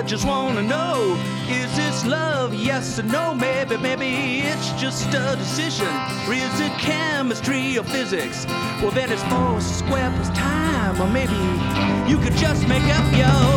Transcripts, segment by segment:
I just wanna know is this love, yes or no? Maybe, maybe it's just a decision. Or is it chemistry or physics? Well, then it's force square plus time. Or maybe you could just make up your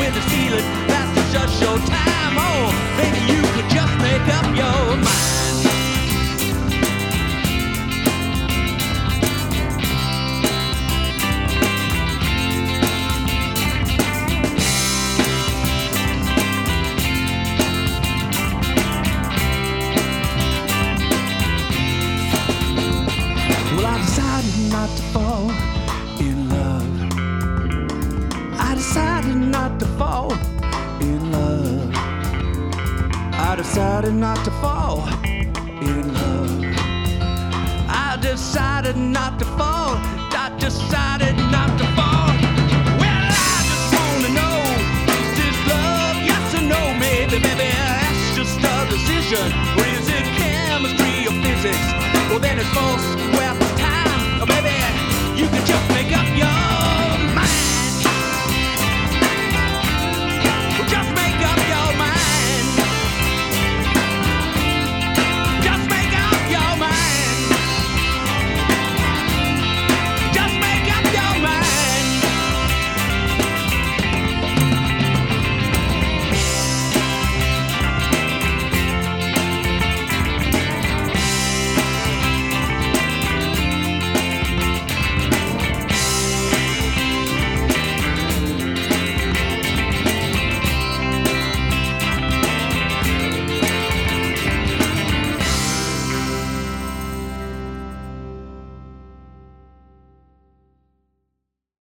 with this feeling, that's just your time. Oh, maybe you could just make up your mind. Well, I decided not to fall decided not to fall in love. I decided not to fall in love. I decided not to fall. I decided not to fall. Well, I just wanna know is this love? Yes or no? Maybe, maybe that's just a decision. Or is it chemistry or physics? Well, then it's false. Well,